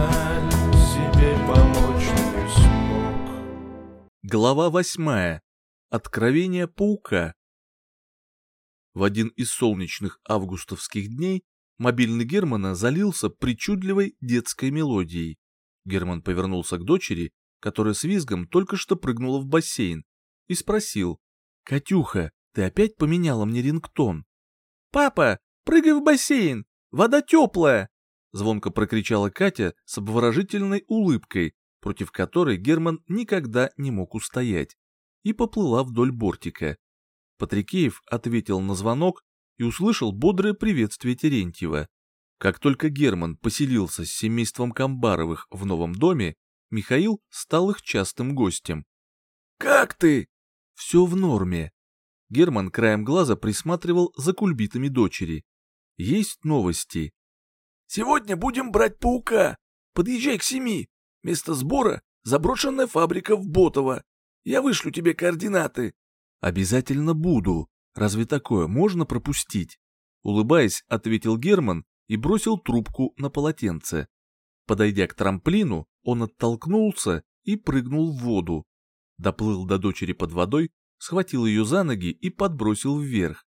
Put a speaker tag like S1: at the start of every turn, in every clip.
S1: жаль, себе помочь не смог.
S2: Глава восьмая. Откровение паука. В один из солнечных августовских дней мобильный Германа залился причудливой детской мелодией. Герман повернулся к дочери, которая с визгом только что прыгнула в бассейн, и спросил. «Катюха, ты опять поменяла мне рингтон?» «Папа, прыгай в бассейн! Вода теплая!» Звонко прокричала Катя с обворожительной улыбкой, против которой Герман никогда не мог устоять, и поплыла вдоль бортика. Патрикеев ответил на звонок и услышал бодрое приветствие Терентьева. Как только Герман поселился с семейством Камбаровых в новом доме, Михаил стал их частым гостем. «Как ты?» «Все в норме». Герман краем глаза присматривал за кульбитами дочери. «Есть новости». «Сегодня будем брать паука. Подъезжай к семи. Место сбора — заброшенная фабрика в Ботово. Я вышлю тебе координаты». «Обязательно буду. Разве такое можно пропустить?» Улыбаясь, ответил Герман и бросил трубку на полотенце. Подойдя к трамплину, он оттолкнулся и прыгнул в воду. Доплыл до дочери под водой, схватил ее за ноги и подбросил вверх.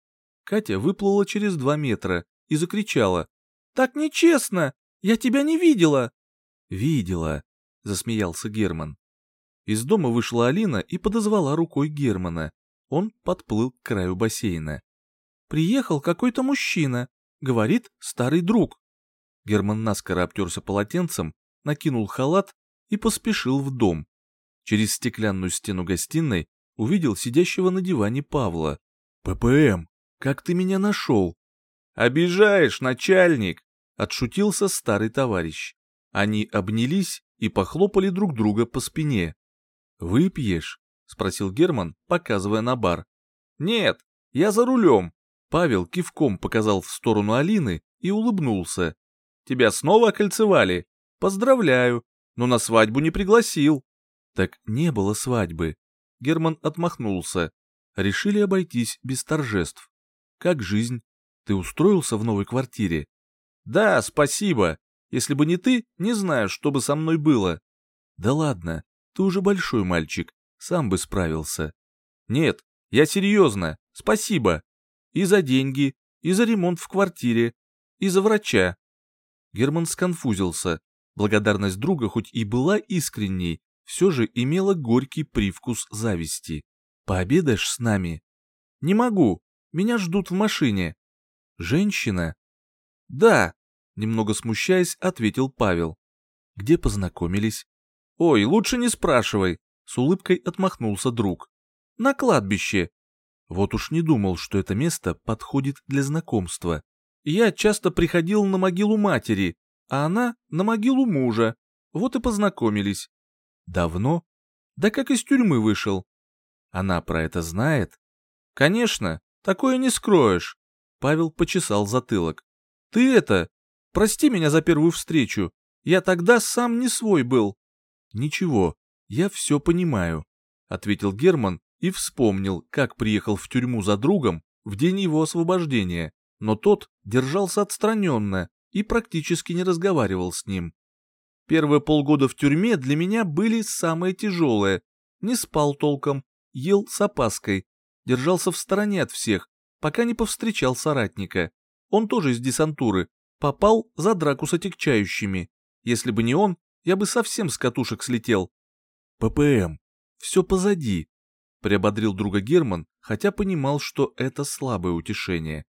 S2: Катя выплыла через два метра и закричала. «Так нечестно! Я тебя не видела!» «Видела!» — засмеялся Герман. Из дома вышла Алина и подозвала рукой Германа. Он подплыл к краю бассейна. «Приехал какой-то мужчина», — говорит старый друг. Герман наскоро обтерся полотенцем, накинул халат и поспешил в дом. Через стеклянную стену гостиной увидел сидящего на диване Павла. «ППМ, как ты меня нашел?» «Обижаешь, начальник!» — отшутился старый товарищ. Они обнялись и похлопали друг друга по спине. «Выпьешь?» — спросил Герман, показывая на бар. «Нет, я за рулем». Павел кивком показал в сторону Алины и улыбнулся. «Тебя снова окольцевали? Поздравляю, но на свадьбу не пригласил». Так не было свадьбы. Герман отмахнулся. Решили обойтись без торжеств. Как жизнь? Ты устроился в новой квартире? Да, спасибо. Если бы не ты, не знаю, что бы со мной было. Да ладно, ты уже большой мальчик, сам бы справился. Нет, я серьезно, спасибо. И за деньги, и за ремонт в квартире, и за врача. Герман сконфузился. Благодарность друга хоть и была искренней, все же имела горький привкус зависти. «Пообедаешь с нами?» «Не могу. Меня ждут в машине». «Женщина?» «Да», — немного смущаясь, ответил Павел. «Где познакомились?» «Ой, лучше не спрашивай», — с улыбкой отмахнулся друг. «На кладбище». Вот уж не думал, что это место подходит для знакомства. Я часто приходил на могилу матери, а она на могилу мужа. Вот и познакомились. Давно? Да как из тюрьмы вышел. Она про это знает? Конечно, такое не скроешь. Павел почесал затылок. Ты это, прости меня за первую встречу. Я тогда сам не свой был. Ничего, я все понимаю, ответил Герман и вспомнил, как приехал в тюрьму за другом в день его освобождения, но тот держался отстраненно и практически не разговаривал с ним. Первые полгода в тюрьме для меня были самые тяжелые. Не спал толком, ел с опаской, держался в стороне от всех, пока не повстречал соратника. Он тоже из десантуры, попал за драку с отягчающими. Если бы не он, я бы совсем с катушек слетел. ППМ, все позади, приободрил друга Герман, хотя понимал, что это слабое утешение.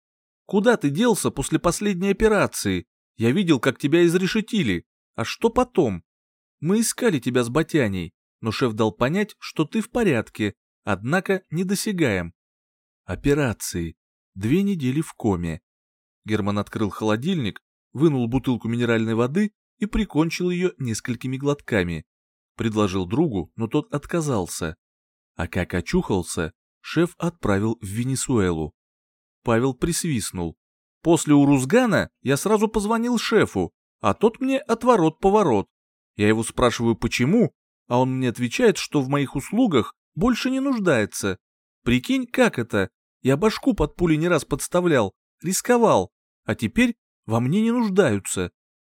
S2: Куда ты делся после последней операции? Я видел, как тебя изрешетили. А что потом? Мы искали тебя с Батяней, но шеф дал понять, что ты в порядке, однако недосягаем. Операции. Две недели в коме. Герман открыл холодильник, вынул бутылку минеральной воды и прикончил ее несколькими глотками. Предложил другу, но тот отказался. А как очухался, шеф отправил в Венесуэлу. Павел присвистнул. После Урузгана я сразу позвонил шефу, а тот мне отворот-поворот. Я его спрашиваю, почему, а он мне отвечает, что в моих услугах больше не нуждается. Прикинь, как это? Я башку под пули не раз подставлял, рисковал, а теперь во мне не нуждаются.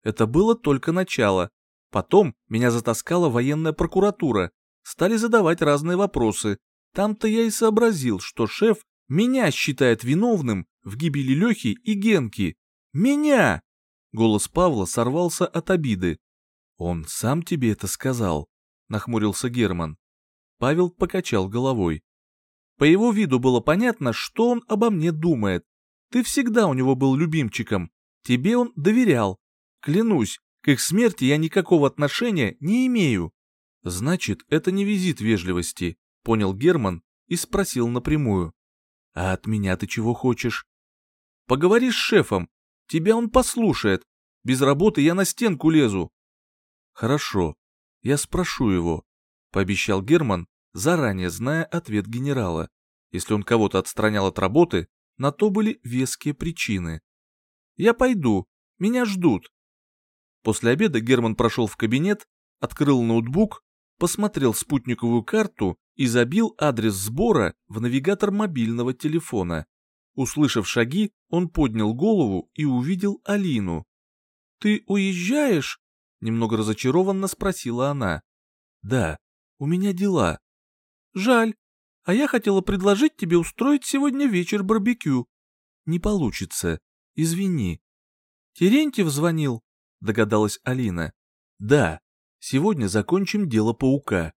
S2: Это было только начало. Потом меня затаскала военная прокуратура, стали задавать разные вопросы. Там-то я и сообразил, что шеф меня считает виновным в гибели Лехи и Генки. Меня! Голос Павла сорвался от обиды. «Он сам тебе это сказал?» — нахмурился Герман. Павел покачал головой. По его виду было понятно, что он обо мне думает. Ты всегда у него был любимчиком. Тебе он доверял. Клянусь, к их смерти я никакого отношения не имею. Значит, это не визит вежливости, понял Герман и спросил напрямую. А от меня ты чего хочешь? Поговори с шефом. Тебя он послушает. Без работы я на стенку лезу. Хорошо, я спрошу его, пообещал Герман, заранее зная ответ генерала. Если он кого-то отстранял от работы, на то были веские причины. «Я пойду, меня ждут». После обеда Герман прошел в кабинет, открыл ноутбук, посмотрел спутниковую карту и забил адрес сбора в навигатор мобильного телефона. Услышав шаги, он поднял голову и увидел Алину. «Ты уезжаешь?» — немного разочарованно спросила она. «Да, у меня дела». «Жаль, а я хотела предложить тебе устроить сегодня вечер барбекю. Не получится, извини. Терентьев звонил, догадалась Алина. Да, сегодня закончим дело паука.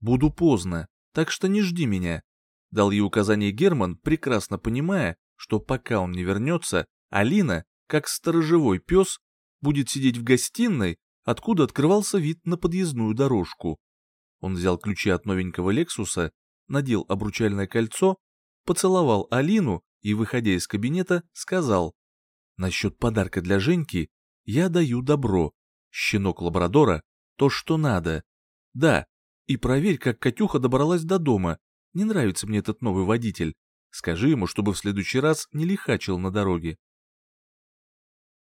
S2: Буду поздно, так что не жди меня. Дал ей указание Герман, прекрасно понимая, что пока он не вернется, Алина, как сторожевой пес, будет сидеть в гостиной, откуда открывался вид на подъездную дорожку. Он взял ключи от новенького Лексуса надел обручальное кольцо, поцеловал Алину и, выходя из кабинета, сказал, «Насчет подарка для Женьки я даю добро. Щенок лабрадора — то, что надо. Да, и проверь, как Катюха добралась до дома. Не нравится мне этот новый водитель. Скажи ему, чтобы в следующий раз не лихачил на дороге».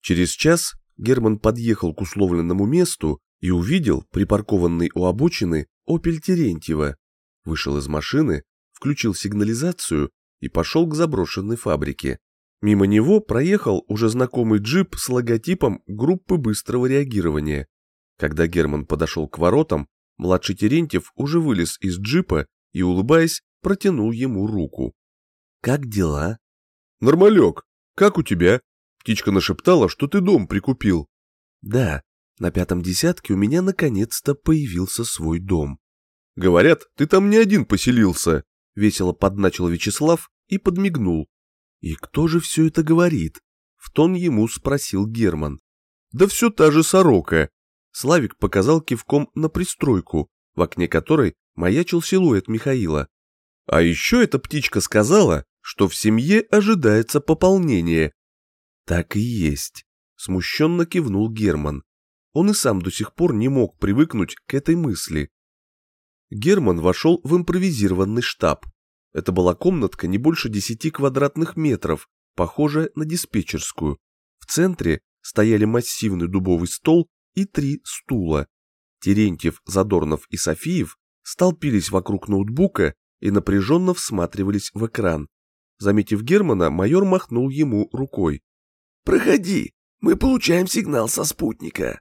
S3: Через час Герман подъехал к условленному месту и увидел припаркованный у обочины «Опель Терентьева» вышел из машины, включил сигнализацию и пошел к заброшенной фабрике. Мимо него проехал уже знакомый джип с логотипом группы быстрого реагирования. Когда Герман подошел к воротам, младший Терентьев уже вылез из джипа и, улыбаясь, протянул ему руку. «Как дела?»
S1: «Нормалек. Как у тебя?» Птичка нашептала, что ты дом прикупил.
S3: «Да, на пятом десятке у меня наконец-то появился свой дом.
S1: Говорят, ты там не один поселился.
S3: Весело подначил Вячеслав и подмигнул. И кто же все это говорит? В тон ему спросил Герман.
S1: Да все та же сорока.
S3: Славик показал кивком на пристройку, в окне которой маячил силуэт Михаила.
S1: А еще эта птичка сказала, что в семье ожидается пополнение.
S3: Так и есть, смущенно кивнул Герман. Он и сам до сих пор не мог привыкнуть к этой мысли. Герман вошел в импровизированный штаб. Это была комнатка не больше 10 квадратных метров, похожая на диспетчерскую. В центре стояли массивный дубовый стол и три стула. Терентьев, Задорнов и Софиев столпились вокруг ноутбука и напряженно всматривались в экран. Заметив Германа, майор махнул ему рукой.
S4: «Проходи, мы получаем сигнал со спутника».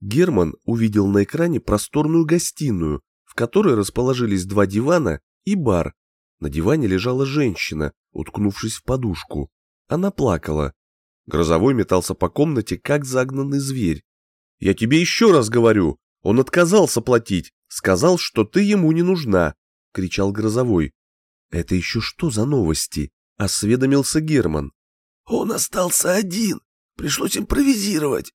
S3: Герман увидел на экране просторную гостиную, которой расположились два дивана и бар. На диване лежала женщина, уткнувшись в подушку. Она плакала. Грозовой метался по комнате, как загнанный зверь. «Я тебе еще раз говорю, он отказался платить, сказал, что ты ему не нужна», — кричал Грозовой. «Это еще что за новости?» — осведомился Герман.
S4: «Он остался один, пришлось импровизировать.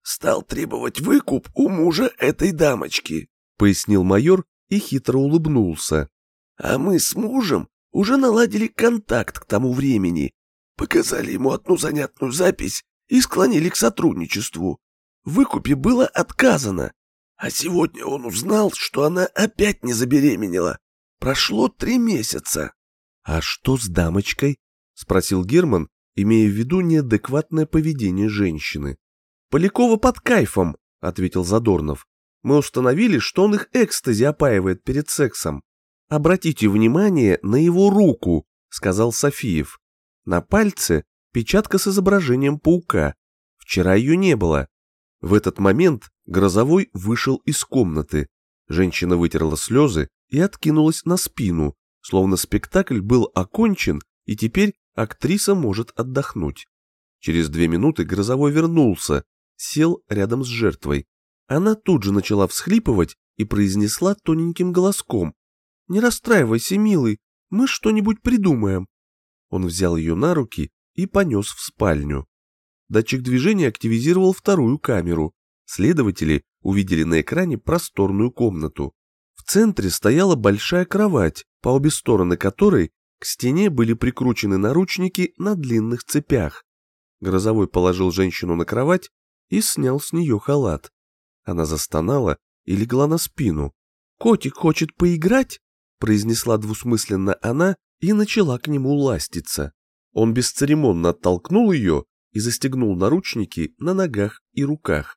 S4: Стал требовать выкуп у мужа этой дамочки.
S3: — пояснил майор и хитро улыбнулся.
S4: «А мы с мужем уже наладили контакт к тому времени, показали ему одну занятную запись и склонили к сотрудничеству. В выкупе было отказано, а сегодня он узнал, что она опять не забеременела. Прошло три месяца».
S3: «А что с дамочкой?» — спросил Герман, имея в виду неадекватное поведение женщины. «Полякова под кайфом», — ответил Задорнов мы установили, что он их экстази опаивает перед сексом. Обратите внимание на его руку, сказал Софиев. На пальце печатка с изображением паука. Вчера ее не было. В этот момент Грозовой вышел из комнаты. Женщина вытерла слезы и откинулась на спину, словно спектакль был окончен, и теперь актриса может отдохнуть. Через две минуты Грозовой вернулся, сел рядом с жертвой. Она тут же начала всхлипывать и произнесла тоненьким голоском. «Не расстраивайся, милый, мы что-нибудь придумаем». Он взял ее на руки и понес в спальню. Датчик движения активизировал вторую камеру. Следователи увидели на экране просторную комнату. В центре стояла большая кровать, по обе стороны которой к стене были прикручены наручники на длинных цепях. Грозовой положил женщину на кровать и снял с нее халат. Она застонала и легла на спину. «Котик хочет поиграть?» — произнесла двусмысленно она и начала к нему ластиться. Он бесцеремонно оттолкнул ее и застегнул наручники на ногах и руках.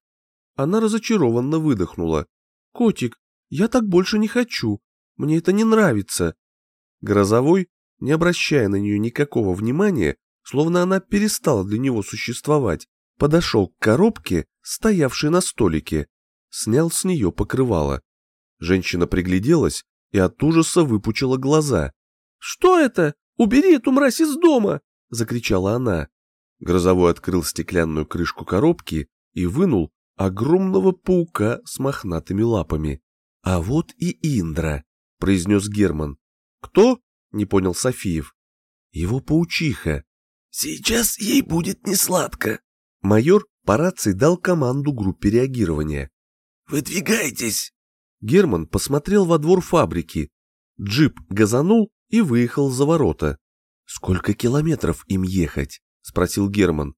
S3: Она разочарованно выдохнула. «Котик, я так больше не хочу. Мне это не нравится». Грозовой, не обращая на нее никакого внимания, словно она перестала для него существовать, подошел к коробке, стоявшей на столике, снял с нее покрывало. Женщина пригляделась и от ужаса выпучила глаза. «Что это? Убери эту мразь из дома!» — закричала она. Грозовой открыл стеклянную крышку коробки и вынул огромного паука с мохнатыми лапами. «А вот и Индра», — произнес Герман. «Кто?» — не понял Софиев. «Его паучиха».
S4: «Сейчас ей будет несладко».
S3: Майор по рации дал команду группе реагирования.
S4: «Выдвигайтесь!»
S3: Герман посмотрел во двор фабрики. Джип газанул и выехал за ворота. «Сколько километров им ехать?» — спросил Герман.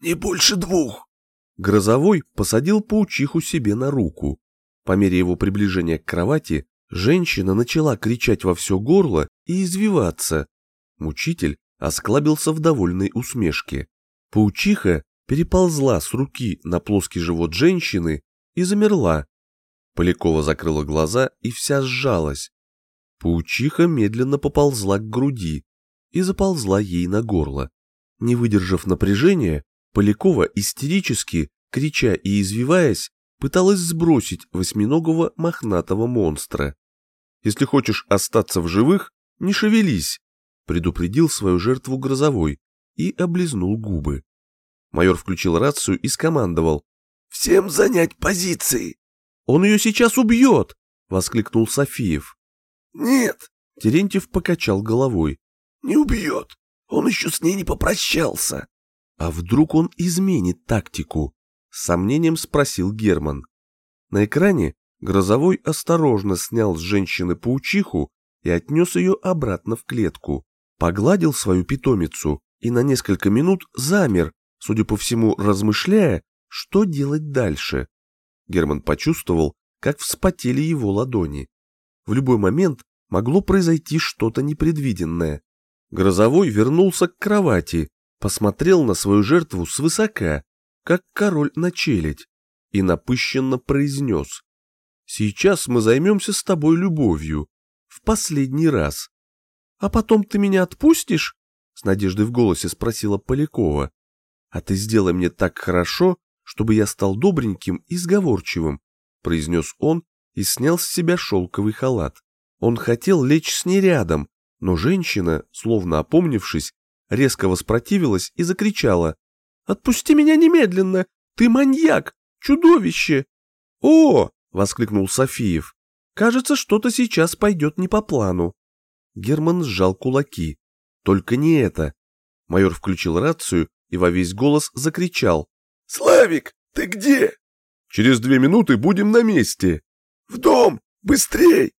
S4: «Не больше двух».
S3: Грозовой посадил паучиху себе на руку. По мере его приближения к кровати, женщина начала кричать во все горло и извиваться. Мучитель осклабился в довольной усмешке. Паучиха переползла с руки на плоский живот женщины и замерла. Полякова закрыла глаза и вся сжалась. Паучиха медленно поползла к груди и заползла ей на горло. Не выдержав напряжения, Полякова истерически, крича и извиваясь, пыталась сбросить восьминогого мохнатого монстра. «Если хочешь остаться в живых, не шевелись», предупредил свою жертву грозовой и облизнул губы. Майор включил рацию и скомандовал.
S4: «Всем занять позиции!»
S3: «Он ее сейчас убьет!» — воскликнул Софиев.
S4: «Нет!»
S3: — Терентьев покачал головой.
S4: «Не убьет! Он еще с ней не попрощался!»
S3: «А вдруг он изменит тактику?» — с сомнением спросил Герман. На экране Грозовой осторожно снял с женщины паучиху и отнес ее обратно в клетку, погладил свою питомицу и на несколько минут замер, судя по всему, размышляя, что делать дальше. Герман почувствовал, как вспотели его ладони. В любой момент могло произойти что-то непредвиденное. Грозовой вернулся к кровати, посмотрел на свою жертву свысока, как король на челядь, и напыщенно произнес. «Сейчас мы займемся с тобой любовью. В последний раз. А потом ты меня отпустишь?» С надеждой в голосе спросила Полякова. «А ты сделай мне так хорошо, чтобы я стал добреньким и сговорчивым», произнес он и снял с себя шелковый халат. Он хотел лечь с ней рядом, но женщина, словно опомнившись, резко воспротивилась и закричала. «Отпусти меня немедленно! Ты маньяк! Чудовище!» «О!» — воскликнул Софиев. «Кажется, что-то сейчас пойдет не по плану». Герман сжал кулаки. «Только не это!» Майор включил рацию и во весь голос закричал.
S4: «Славик, ты где?»
S3: «Через две минуты будем на месте».
S4: «В дом! Быстрей!»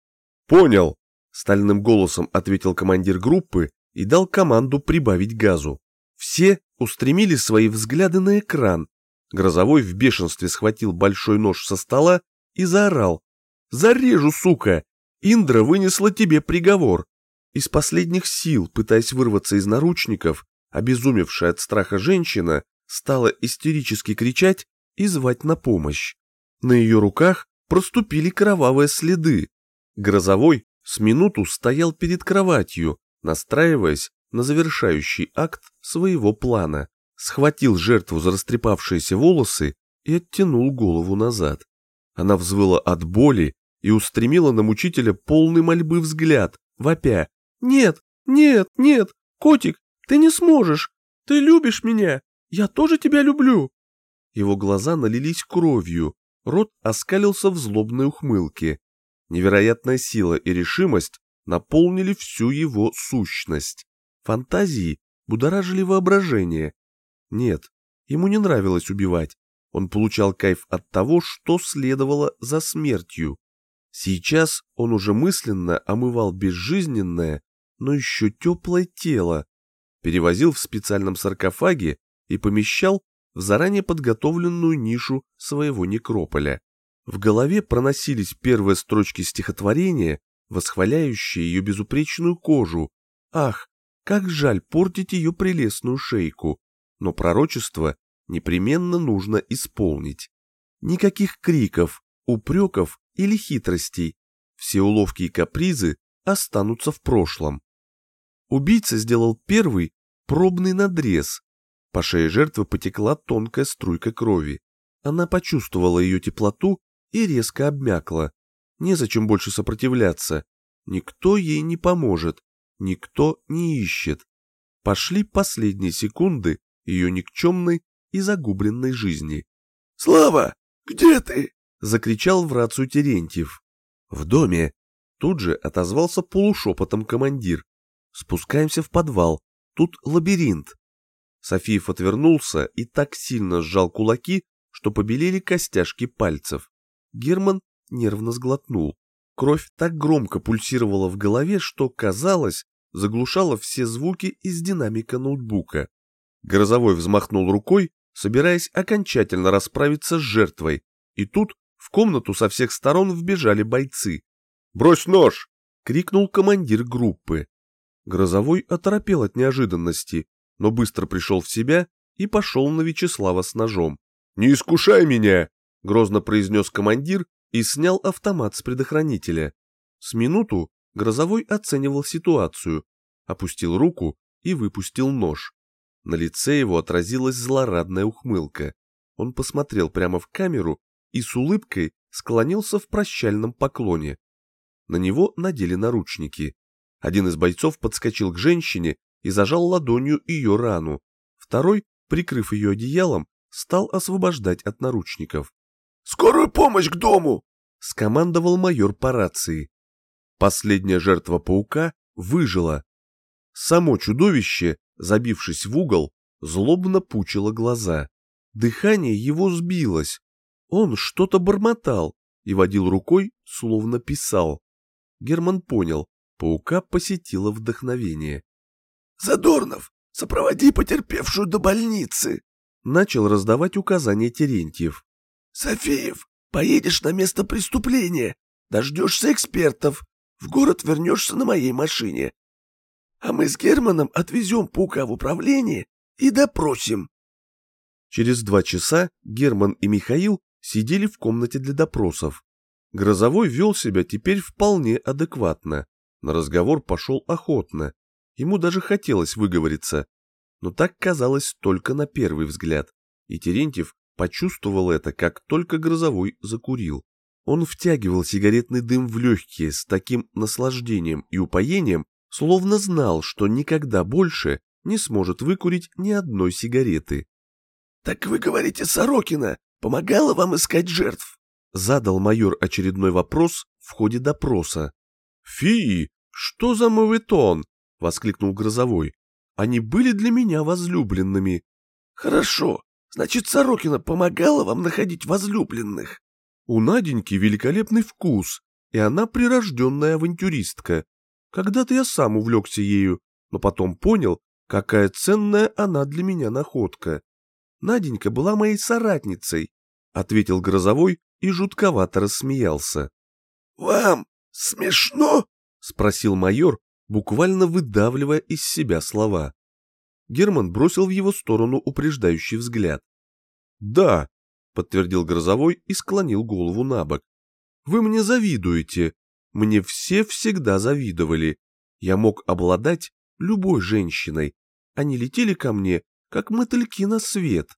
S3: «Понял!» — стальным голосом ответил командир группы и дал команду прибавить газу. Все устремили свои взгляды на экран. Грозовой в бешенстве схватил большой нож со стола и заорал. «Зарежу, сука! Индра вынесла тебе приговор!» Из последних сил, пытаясь вырваться из наручников, обезумевшая от страха женщина стала истерически кричать и звать на помощь. На ее руках проступили кровавые следы. Грозовой с минуту стоял перед кроватью, настраиваясь на завершающий акт своего плана. Схватил жертву за растрепавшиеся волосы и оттянул голову назад. Она взвыла от боли и устремила на мучителя полный мольбы взгляд, вопя. «Нет, нет, нет, котик, ты не сможешь! Ты любишь меня! Я тоже тебя люблю!» Его глаза налились кровью, рот оскалился в злобной ухмылке. Невероятная сила и решимость наполнили всю его сущность. Фантазии будоражили воображение. Нет, ему не нравилось убивать. Он получал кайф от того, что следовало за смертью. Сейчас он уже мысленно омывал безжизненное, но еще теплое тело, перевозил в специальном саркофаге и помещал в заранее подготовленную нишу своего некрополя. В голове проносились первые строчки стихотворения, восхваляющие ее безупречную кожу. Ах, как жаль портить ее прелестную шейку, но пророчество непременно нужно исполнить. Никаких криков, упреков или хитростей. Все уловки и капризы останутся в прошлом. Убийца сделал первый пробный надрез. По шее жертвы потекла тонкая струйка крови. Она почувствовала ее теплоту и резко обмякла. Незачем больше сопротивляться. Никто ей не поможет, никто не ищет. Пошли последние секунды ее никчемной и загубленной жизни.
S4: «Слава, где ты?»
S3: — закричал в рацию Терентьев. «В доме!» — тут же отозвался полушепотом командир. «Спускаемся в подвал. Тут лабиринт». Софиев отвернулся и так сильно сжал кулаки, что побелели костяшки пальцев. Герман нервно сглотнул. Кровь так громко пульсировала в голове, что, казалось, заглушала все звуки из динамика ноутбука. Грозовой взмахнул рукой, собираясь окончательно расправиться с жертвой, и тут в комнату со всех сторон вбежали бойцы. «Брось нож!» — крикнул командир группы. Грозовой оторопел от неожиданности, но быстро пришел в себя и пошел на Вячеслава с ножом. «Не искушай меня!» — грозно произнес командир и снял автомат с предохранителя. С минуту Грозовой оценивал ситуацию, опустил руку и выпустил нож. На лице его отразилась злорадная ухмылка. Он посмотрел прямо в камеру и с улыбкой склонился в прощальном поклоне. На него надели наручники. Один из бойцов подскочил к женщине и зажал ладонью ее рану. Второй, прикрыв ее одеялом, стал освобождать от наручников.
S4: «Скорую помощь к дому!»
S3: — скомандовал майор по рации. Последняя жертва паука выжила. Само чудовище, забившись в угол, злобно пучило глаза. Дыхание его сбилось. Он что-то бормотал и водил рукой, словно писал. Герман понял, паука посетило вдохновение.
S4: «Задорнов, сопроводи потерпевшую до больницы!»
S3: Начал раздавать указания Терентьев.
S4: «Софеев, поедешь на место преступления, дождешься экспертов, в город вернешься на моей машине. А мы с Германом отвезем паука в управление и допросим».
S3: Через два часа Герман и Михаил сидели в комнате для допросов. Грозовой вел себя теперь вполне адекватно. На разговор пошел охотно. Ему даже хотелось выговориться. Но так казалось только на первый взгляд. И Терентьев почувствовал это, как только Грозовой закурил. Он втягивал сигаретный дым в легкие с таким наслаждением и упоением, словно знал, что никогда больше не сможет выкурить ни одной сигареты.
S4: «Так вы говорите, Сорокина помогала вам искать жертв?»
S3: Задал майор очередной вопрос в ходе допроса. «Фи, что за моветон?» — воскликнул Грозовой. «Они были для меня возлюбленными».
S4: «Хорошо, значит, Сорокина помогала вам находить возлюбленных?»
S3: «У Наденьки великолепный вкус, и она прирожденная авантюристка. Когда-то я сам увлекся ею, но потом понял, какая ценная она для меня находка. Наденька была моей соратницей, ответил Грозовой и жутковато рассмеялся.
S4: Вам смешно?
S3: спросил майор, буквально выдавливая из себя слова. Герман бросил в его сторону упреждающий взгляд. «Да», — подтвердил Грозовой и склонил голову на бок. «Вы мне завидуете. Мне все всегда завидовали. Я мог обладать любой женщиной. Они летели ко мне, как мотыльки на свет.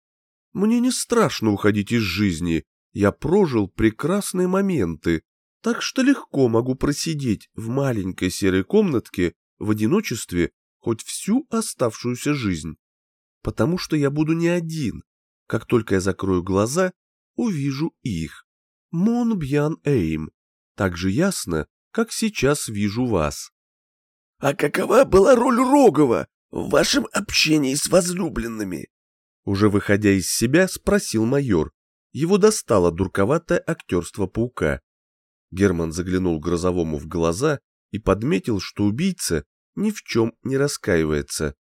S3: Мне не страшно уходить из жизни, я прожил прекрасные моменты, так что легко могу просидеть в маленькой серой комнатке в одиночестве хоть всю оставшуюся жизнь. Потому что я буду не один. Как только я закрою глаза, увижу их. Мон Бьян Эйм. Так же ясно, как сейчас вижу вас.
S4: А какова была роль Рогова в вашем общении с возлюбленными?
S3: Уже выходя из себя, спросил майор. Его достало дурковатое актерство паука. Герман заглянул Грозовому в глаза и подметил, что убийца ни в чем не раскаивается.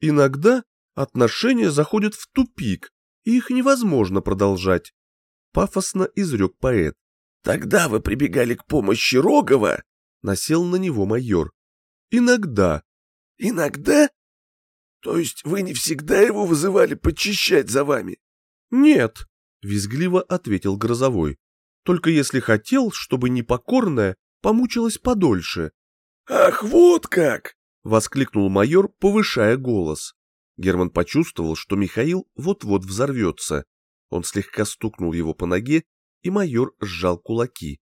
S3: Иногда отношения заходят в тупик, и их невозможно продолжать. Пафосно изрек поэт.
S4: Тогда вы прибегали к помощи Рогова?
S3: Насел на него майор. Иногда.
S4: Иногда? То есть вы не всегда его вызывали почищать за вами?
S3: Нет, визгливо ответил Грозовой. Только если хотел, чтобы непокорная помучилась подольше.
S4: «Ах, вот как!»
S3: — воскликнул майор, повышая голос. Герман почувствовал, что Михаил вот-вот взорвется. Он слегка стукнул его по ноге, и майор сжал кулаки.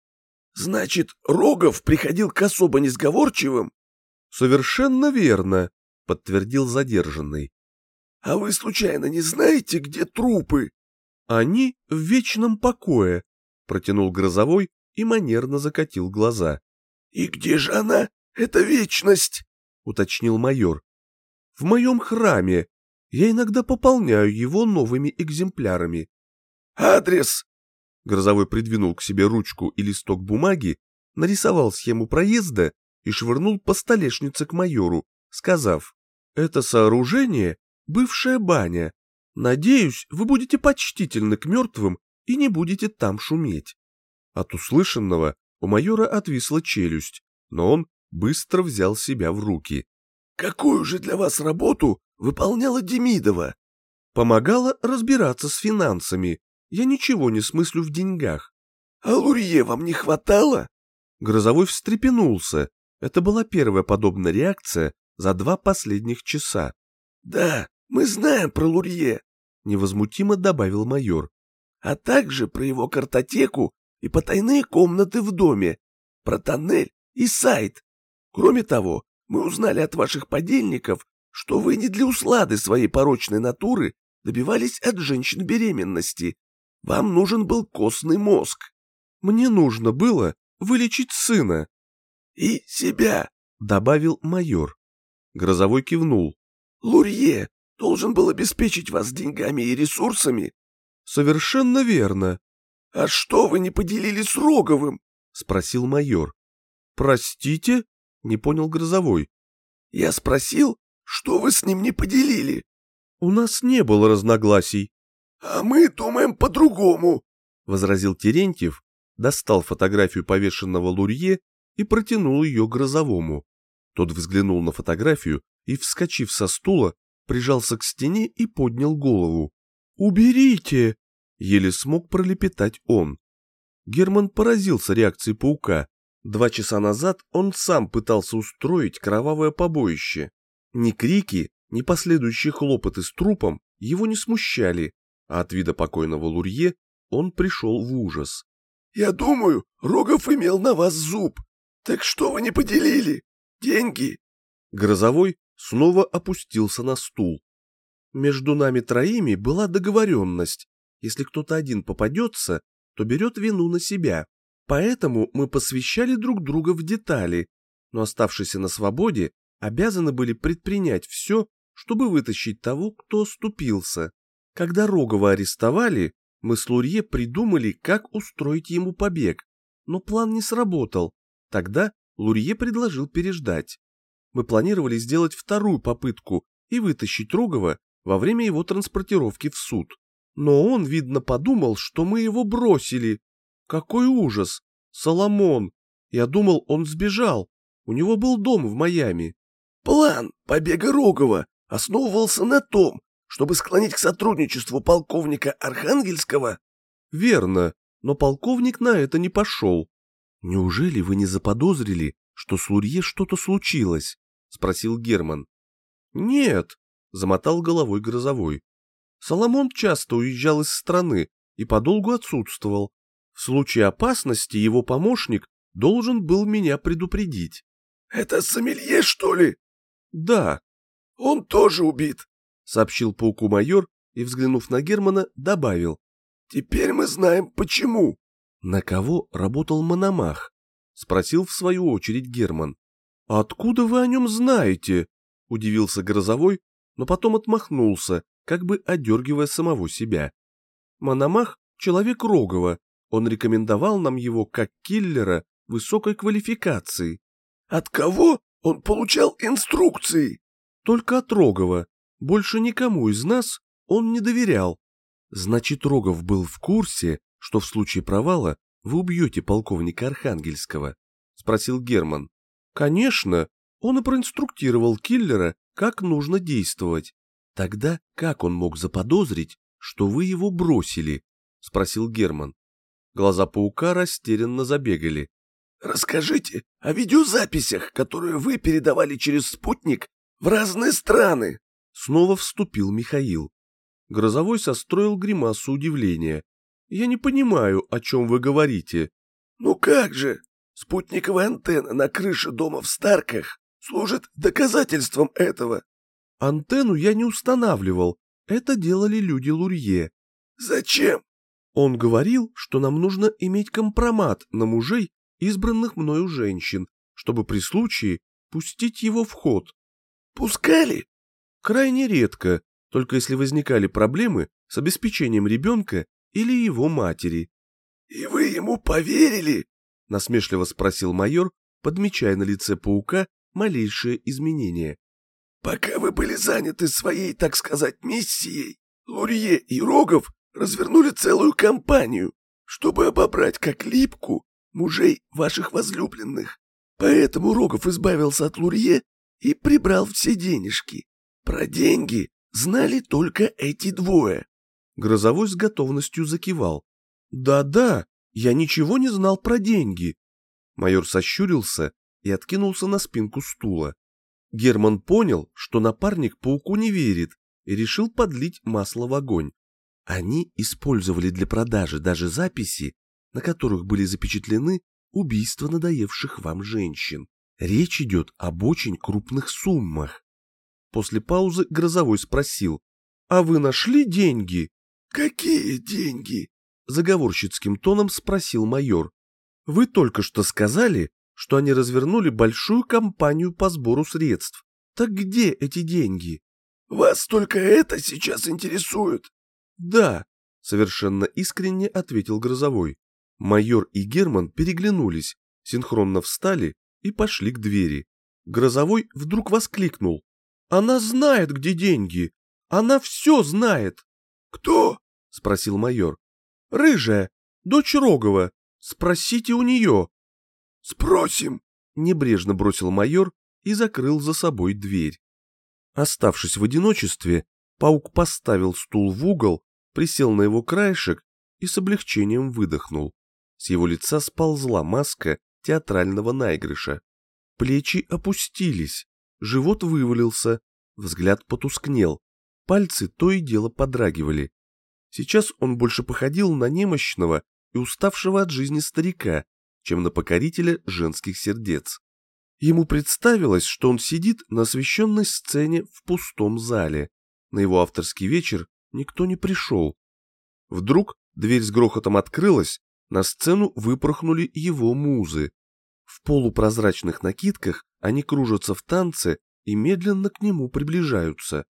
S4: «Значит, Рогов приходил к особо несговорчивым?»
S3: «Совершенно верно», — подтвердил задержанный.
S4: «А вы случайно не знаете, где трупы?»
S3: «Они в вечном покое», — протянул Грозовой и манерно закатил глаза.
S4: «И где же она, эта вечность?» — уточнил майор.
S3: «В моем храме. Я иногда пополняю его новыми экземплярами».
S4: «Адрес?»
S3: Грозовой придвинул к себе ручку и листок бумаги, нарисовал схему проезда и швырнул по столешнице к майору, сказав, «Это сооружение — бывшая баня. Надеюсь, вы будете почтительны к мертвым и не будете там шуметь». От услышанного у майора отвисла челюсть, но он быстро взял себя в руки.
S4: «Какую же для вас работу выполняла Демидова?»
S3: «Помогала разбираться с финансами. Я ничего не смыслю в деньгах».
S4: «А Лурье вам не хватало?»
S3: Грозовой встрепенулся. Это была первая подобная реакция за два последних часа.
S4: «Да, мы знаем про Лурье», — невозмутимо добавил майор. «А также про его картотеку и потайные комнаты в доме, про тоннель и сайт. Кроме того, мы узнали от ваших подельников, что вы не для услады своей порочной натуры добивались от женщин беременности. Вам нужен был костный мозг.
S3: Мне нужно было вылечить сына.
S4: И себя,
S3: добавил майор. Грозовой кивнул.
S4: Лурье должен был обеспечить вас деньгами и ресурсами.
S3: Совершенно верно.
S4: А что вы не поделили с Роговым? спросил майор.
S3: «Простите?» — не понял Грозовой.
S4: «Я спросил, что вы с ним не поделили?»
S3: «У нас не было разногласий».
S4: «А мы думаем по-другому», —
S3: возразил Терентьев, достал фотографию повешенного Лурье и протянул ее Грозовому. Тот взглянул на фотографию и, вскочив со стула, прижался к стене и поднял голову. «Уберите!» — еле смог пролепетать он. Герман поразился реакцией паука. Два часа назад он сам пытался устроить кровавое побоище. Ни крики, ни последующие хлопоты с трупом его не смущали, а от вида покойного Лурье он пришел в ужас.
S4: «Я думаю, Рогов имел на вас зуб. Так что вы не поделили? Деньги?»
S3: Грозовой снова опустился на стул. «Между нами троими была договоренность. Если кто-то один попадется, то берет вину на себя. Поэтому мы посвящали друг друга в детали, но оставшиеся на свободе обязаны были предпринять все, чтобы вытащить того, кто оступился. Когда Рогова арестовали, мы с Лурье придумали, как устроить ему побег, но план не сработал. Тогда Лурье предложил переждать. Мы планировали сделать вторую попытку и вытащить Рогова во время его транспортировки в суд. Но он, видно, подумал, что мы его бросили, какой ужас! Соломон! Я думал, он сбежал. У него был дом в Майами.
S4: План побега Рогова основывался на том, чтобы склонить к сотрудничеству полковника Архангельского?
S3: Верно, но полковник на это не пошел. Неужели вы не заподозрили, что с Лурье что-то случилось? Спросил Герман. Нет, замотал головой Грозовой. Соломон часто уезжал из страны и подолгу отсутствовал. В случае опасности его помощник должен был меня предупредить.
S4: «Это сомелье, что ли?»
S3: «Да».
S4: «Он тоже убит», —
S3: сообщил пауку майор и, взглянув на Германа, добавил.
S4: «Теперь мы знаем, почему».
S3: «На кого работал Мономах?» — спросил в свою очередь Герман. «Откуда вы о нем знаете?» — удивился Грозовой, но потом отмахнулся, как бы одергивая самого себя. Мономах — человек Рогова, он рекомендовал нам его как киллера высокой квалификации.
S4: От кого он получал инструкции?
S3: Только от Рогова. Больше никому из нас он не доверял. Значит, Рогов был в курсе, что в случае провала вы убьете полковника Архангельского? Спросил Герман. Конечно, он и проинструктировал киллера, как нужно действовать. Тогда как он мог заподозрить, что вы его бросили? Спросил Герман. Глаза паука растерянно забегали.
S4: Расскажите о видеозаписях, которые вы передавали через спутник в разные страны.
S3: Снова вступил Михаил. Грозовой состроил гримасу удивления. Я не понимаю, о чем вы говорите.
S4: Ну как же? Спутниковая антенна на крыше дома в Старках служит доказательством этого.
S3: Антенну я не устанавливал. Это делали люди Лурье.
S4: Зачем?
S3: Он говорил, что нам нужно иметь компромат на мужей, избранных мною женщин, чтобы при случае пустить его в ход.
S4: Пускали?
S3: Крайне редко, только если возникали проблемы с обеспечением ребенка или его матери.
S4: «И вы ему поверили?»
S3: — насмешливо спросил майор, подмечая на лице паука малейшее изменение.
S4: «Пока вы были заняты своей, так сказать, миссией, Лурье и Рогов развернули целую кампанию, чтобы обобрать как липку мужей ваших возлюбленных. Поэтому Рогов избавился от Лурье и прибрал все денежки. Про деньги знали только эти двое.
S3: Грозовой с готовностью закивал. «Да-да, я ничего не знал про деньги». Майор сощурился и откинулся на спинку стула. Герман понял, что напарник пауку не верит, и решил подлить масло в огонь. Они использовали для продажи даже записи, на которых были запечатлены убийства надоевших вам женщин. Речь идет об очень крупных суммах. После паузы Грозовой спросил, «А вы нашли деньги?»
S4: «Какие деньги?»
S3: Заговорщицким тоном спросил майор. «Вы только что сказали, что они развернули большую кампанию по сбору средств. Так где эти деньги?»
S4: «Вас только это сейчас интересует?»
S3: «Да», — совершенно искренне ответил Грозовой. Майор и Герман переглянулись, синхронно встали и пошли к двери. Грозовой вдруг воскликнул. «Она знает, где деньги! Она все знает!»
S4: «Кто?»
S3: — спросил майор. «Рыжая, дочь Рогова. Спросите у нее».
S4: «Спросим!»
S3: — небрежно бросил майор и закрыл за собой дверь. Оставшись в одиночестве, паук поставил стул в угол, присел на его краешек и с облегчением выдохнул. С его лица сползла маска театрального наигрыша. Плечи опустились, живот вывалился, взгляд потускнел, пальцы то и дело подрагивали. Сейчас он больше походил на немощного и уставшего от жизни старика, чем на покорителя женских сердец. Ему представилось, что он сидит на освещенной сцене в пустом зале. На его авторский вечер никто не пришел. Вдруг дверь с грохотом открылась, на сцену выпорхнули его музы. В полупрозрачных накидках они кружатся в танце и медленно к нему приближаются.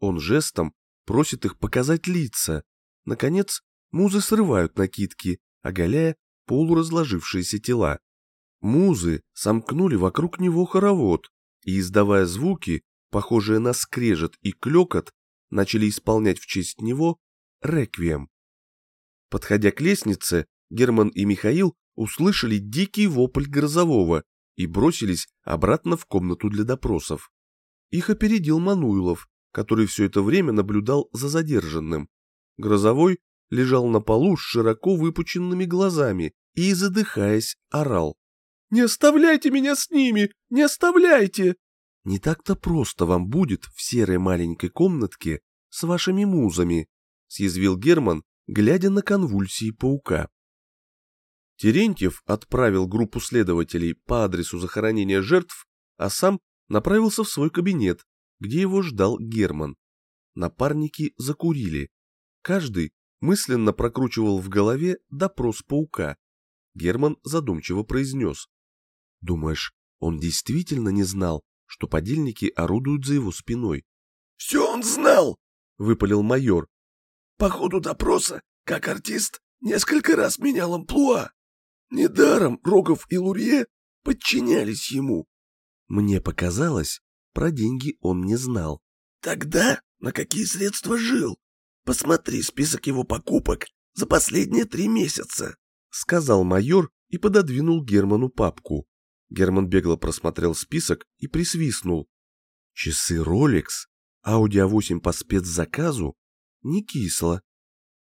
S3: Он жестом просит их показать лица. Наконец, музы срывают накидки, оголяя полуразложившиеся тела. Музы сомкнули вокруг него хоровод и, издавая звуки, похожие на скрежет и клекот, начали исполнять в честь него реквием. Подходя к лестнице, Герман и Михаил услышали дикий вопль Грозового и бросились обратно в комнату для допросов. Их опередил Мануилов, который все это время наблюдал за задержанным. Грозовой лежал на полу с широко выпученными глазами и, задыхаясь, орал. «Не оставляйте меня с ними! Не оставляйте!» Не так-то просто вам будет в серой маленькой комнатке с вашими музами, съязвил Герман, глядя на конвульсии паука. Терентьев отправил группу следователей по адресу захоронения жертв, а сам направился в свой кабинет, где его ждал Герман. Напарники закурили. Каждый мысленно прокручивал в голове допрос паука. Герман задумчиво произнес. «Думаешь, он действительно не знал, что подельники орудуют за его спиной?»
S4: «Все он знал!»
S3: — выпалил майор.
S4: «По ходу допроса, как артист, несколько раз менял амплуа. Недаром Рогов и Лурье подчинялись ему.
S3: Мне показалось, про деньги он не знал.
S4: Тогда на какие средства жил? Посмотри список его покупок за последние три месяца.
S3: Сказал майор и пододвинул Герману папку. Герман бегло просмотрел список и присвистнул. Часы Rolex, Audi A8 по спецзаказу? Не кисло.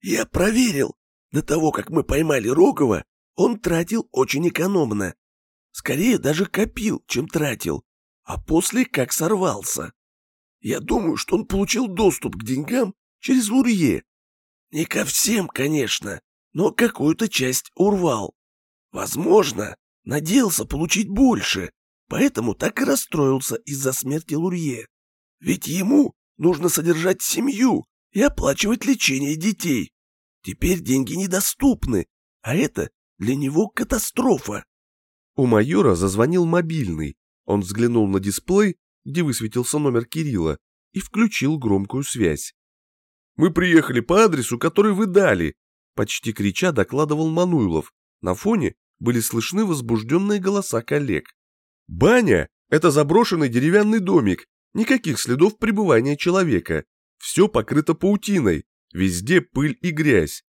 S4: Я проверил. До того, как мы поймали Рогова, он тратил очень экономно. Скорее даже копил, чем тратил. А после как сорвался. Я думаю, что он получил доступ к деньгам через Лурье. Не ко всем, конечно, но какую-то часть урвал. Возможно, надеялся получить больше, поэтому так и расстроился из-за смерти Лурье. Ведь ему нужно содержать семью и оплачивать лечение детей. Теперь деньги недоступны, а это для него катастрофа.
S3: У майора зазвонил мобильный. Он взглянул на дисплей, где высветился номер Кирилла, и включил громкую связь. «Мы приехали по адресу, который вы дали», — почти крича докладывал Мануилов. На фоне были слышны возбужденные голоса коллег. «Баня — это заброшенный деревянный домик, никаких следов пребывания человека. Все покрыто паутиной, везде пыль и грязь.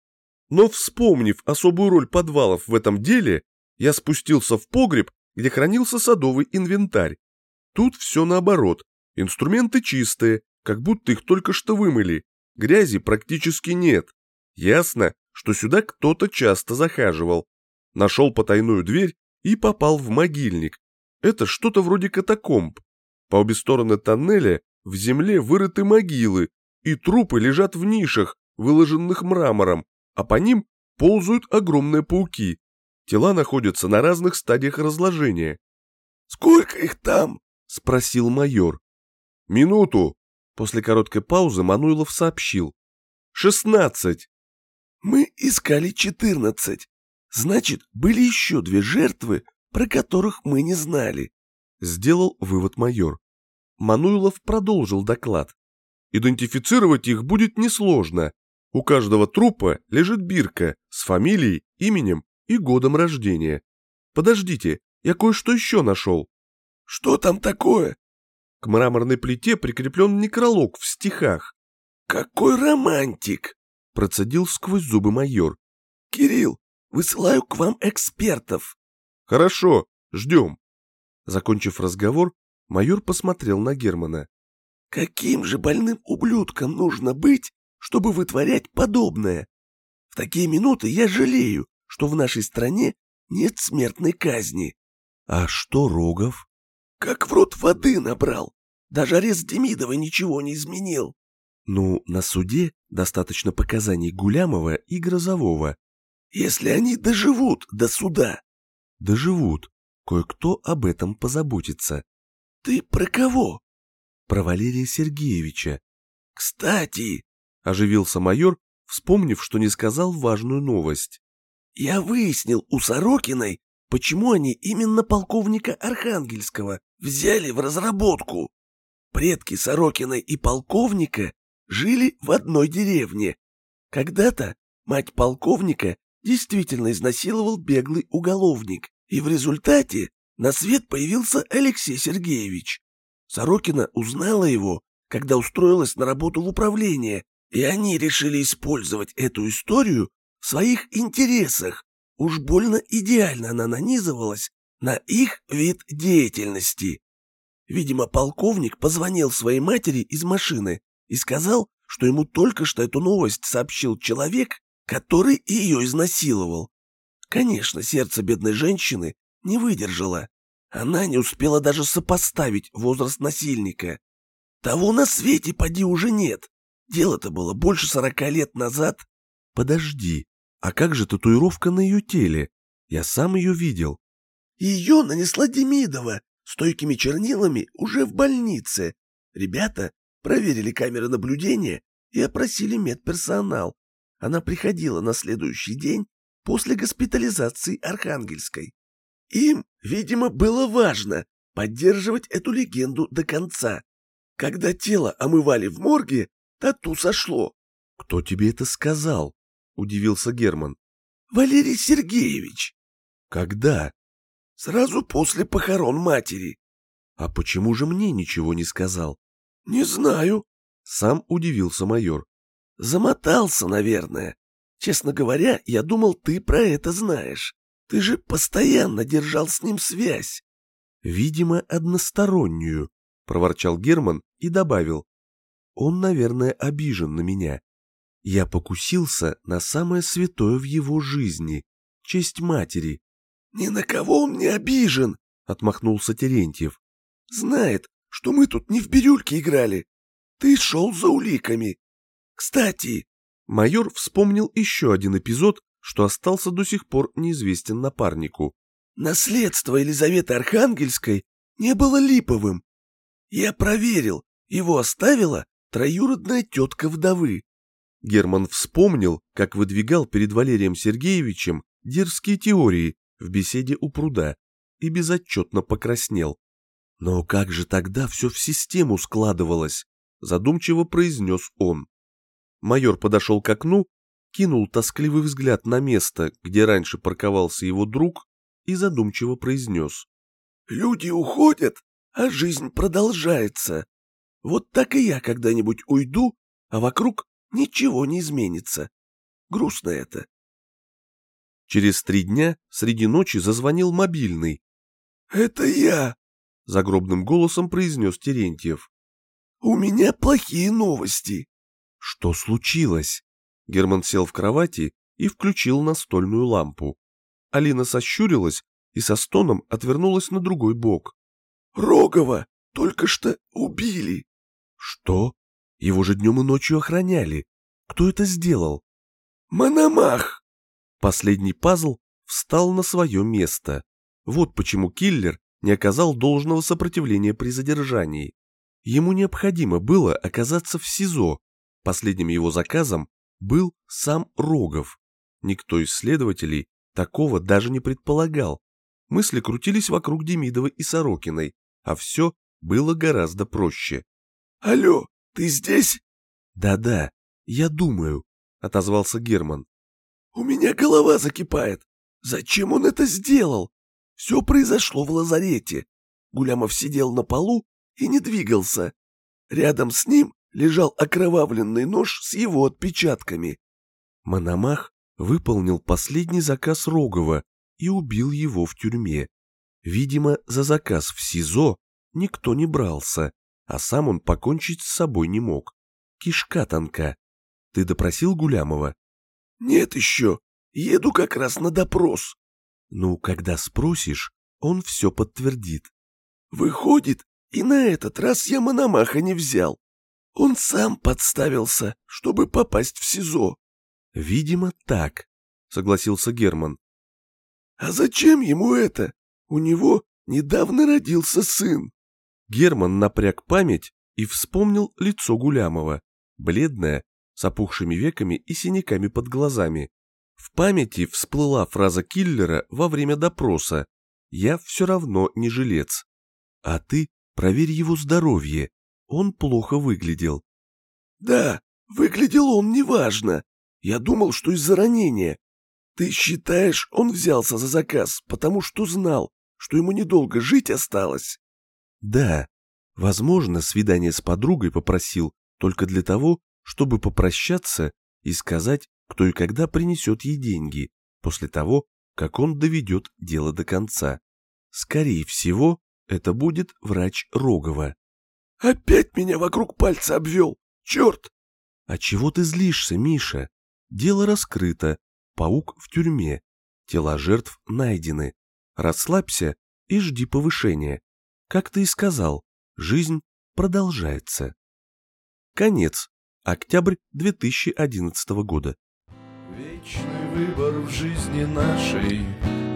S3: Но вспомнив особую роль подвалов в этом деле, я спустился в погреб, где хранился садовый инвентарь. Тут все наоборот. Инструменты чистые, как будто их только что вымыли. Грязи практически нет. Ясно, что сюда кто-то часто захаживал. Нашел потайную дверь и попал в могильник. Это что-то вроде катакомб. По обе стороны тоннеля в земле вырыты могилы, и трупы лежат в нишах, выложенных мрамором, а по ним ползают огромные пауки. Тела находятся на разных стадиях разложения.
S4: «Сколько их там?»
S3: — спросил майор. «Минуту!» — после короткой паузы Мануилов сообщил. «Шестнадцать!»
S4: «Мы искали четырнадцать. Значит, были еще две жертвы, про которых мы не знали», —
S3: сделал вывод майор. Мануилов продолжил доклад. «Идентифицировать их будет несложно. У каждого трупа лежит бирка с фамилией, именем и годом рождения. Подождите, я кое-что еще нашел.
S4: Что там такое?
S3: К мраморной плите прикреплен некролог в стихах.
S4: Какой романтик!
S3: Процедил сквозь зубы майор.
S4: Кирилл, высылаю к вам экспертов.
S3: Хорошо, ждем. Закончив разговор, майор посмотрел на Германа.
S4: Каким же больным ублюдком нужно быть, чтобы вытворять подобное. В такие минуты я жалею, что в нашей стране нет смертной казни.
S3: А что Рогов?
S4: Как в рот воды набрал. Даже арест Демидова ничего не изменил.
S3: Ну, на суде достаточно показаний Гулямова и Грозового.
S4: Если они доживут до суда.
S3: Доживут. Кое-кто об этом позаботится.
S4: Ты про кого?
S3: Про Валерия Сергеевича.
S4: Кстати, —
S3: оживился майор, вспомнив, что не сказал важную новость.
S4: «Я выяснил у Сорокиной, почему они именно полковника Архангельского взяли в разработку. Предки Сорокиной и полковника жили в одной деревне. Когда-то мать полковника действительно изнасиловал беглый уголовник, и в результате на свет появился Алексей Сергеевич. Сорокина узнала его, когда устроилась на работу в управление и они решили использовать эту историю в своих интересах. Уж больно идеально она нанизывалась на их вид деятельности. Видимо, полковник позвонил своей матери из машины и сказал, что ему только что эту новость сообщил человек, который ее изнасиловал. Конечно, сердце бедной женщины не выдержало. Она не успела даже сопоставить возраст насильника. Того на свете поди уже нет. Дело-то было больше сорока лет назад.
S3: Подожди, а как же татуировка на ее теле? Я сам ее видел.
S4: Ее нанесла Демидова стойкими чернилами уже в больнице. Ребята проверили камеры наблюдения и опросили медперсонал. Она приходила на следующий день после госпитализации Архангельской. Им, видимо, было важно поддерживать эту легенду до конца. Когда тело омывали в морге, тату сошло.
S3: — Кто тебе это сказал? — удивился Герман.
S4: — Валерий Сергеевич.
S3: — Когда?
S4: — Сразу после похорон матери.
S3: — А почему же мне ничего не сказал?
S4: — Не знаю.
S3: Сам удивился майор.
S4: — Замотался, наверное. Честно говоря, я думал, ты про это знаешь. Ты же постоянно держал с ним связь.
S3: Видимо, одностороннюю, проворчал Герман и добавил. Он, наверное, обижен на меня. Я покусился на самое святое в его жизни — честь матери.
S4: Ни на кого он не обижен, отмахнулся Терентьев. Знает, что мы тут не в бирюльке играли. Ты шел за уликами. Кстати,
S3: майор вспомнил еще один эпизод, что остался до сих пор неизвестен напарнику.
S4: Наследство Елизаветы Архангельской не было липовым. Я проверил, его оставила троюродная тетка вдовы.
S3: Герман вспомнил, как выдвигал перед Валерием Сергеевичем дерзкие теории в беседе у пруда и безотчетно покраснел. Но как же тогда все в систему складывалось? Задумчиво произнес он. Майор подошел к окну, кинул тоскливый взгляд на место, где раньше парковался его друг, и задумчиво произнес.
S4: «Люди уходят, а жизнь продолжается. Вот так и я когда-нибудь уйду, а вокруг ничего не изменится. Грустно это».
S3: Через три дня среди ночи зазвонил мобильный.
S4: «Это я», —
S3: загробным голосом произнес Терентьев.
S4: «У меня плохие новости».
S3: «Что случилось?» Герман сел в кровати и включил настольную лампу. Алина сощурилась и со стоном отвернулась на другой бок.
S4: «Рогова только что убили!»
S3: «Что? Его же днем и ночью охраняли. Кто это сделал?»
S4: «Мономах!»
S3: Последний пазл встал на свое место. Вот почему киллер не оказал должного сопротивления при задержании. Ему необходимо было оказаться в СИЗО. Последним его заказом был сам Рогов. Никто из следователей такого даже не предполагал. Мысли крутились вокруг Демидовой и Сорокиной, а все было гораздо проще.
S4: «Алло, ты здесь?»
S3: «Да-да, я думаю», — отозвался Герман.
S4: «У меня голова закипает. Зачем он это сделал? Все произошло в лазарете. Гулямов сидел на полу и не двигался. Рядом с ним лежал окровавленный нож с его отпечатками.
S3: Мономах выполнил последний заказ Рогова и убил его в тюрьме. Видимо, за заказ в СИЗО никто не брался, а сам он покончить с собой не мог. Кишка тонка. Ты допросил Гулямова?
S4: Нет еще. Еду как раз на допрос.
S3: Ну, когда спросишь, он все подтвердит.
S4: Выходит, и на этот раз я Мономаха не взял. Он сам подставился, чтобы попасть в СИЗО.
S3: Видимо, так, согласился Герман.
S4: А зачем ему это? У него недавно родился сын.
S3: Герман напряг память и вспомнил лицо Гулямова, бледное, с опухшими веками и синяками под глазами. В памяти всплыла фраза киллера во время допроса «Я все равно не жилец». А ты проверь его здоровье, он плохо выглядел.
S4: Да, выглядел он неважно. Я думал, что из-за ранения. Ты считаешь, он взялся за заказ, потому что знал, что ему недолго жить осталось?
S3: Да, возможно, свидание с подругой попросил только для того, чтобы попрощаться и сказать, кто и когда принесет ей деньги, после того, как он доведет дело до конца. Скорее всего, это будет врач Рогова.
S4: Опять меня вокруг пальца обвел. Черт!
S3: А чего ты злишься, Миша? Дело раскрыто. Паук в тюрьме. Тела жертв найдены. Расслабься и жди повышения. Как ты и сказал, жизнь продолжается. Конец. Октябрь 2011 года.
S5: Вечный выбор в жизни нашей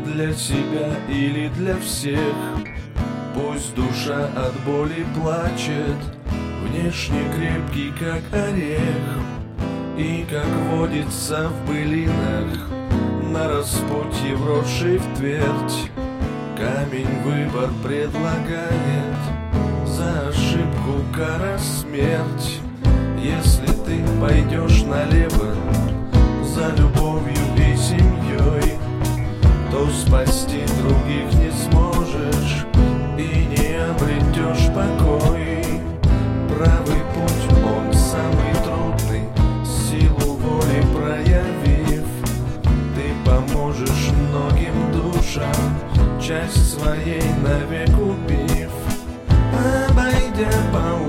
S5: Для себя или для всех Пусть душа от боли плачет Внешне крепкий, как орех И, как водится в былинах На распутье вросший в твердь Камень выбор предлагает За ошибку кара смерть. Если ты пойдешь налево За любовью и семьей То спасти других не сможешь И не обретешь покой. Правый Часть своей навек убив Обойдя паучьи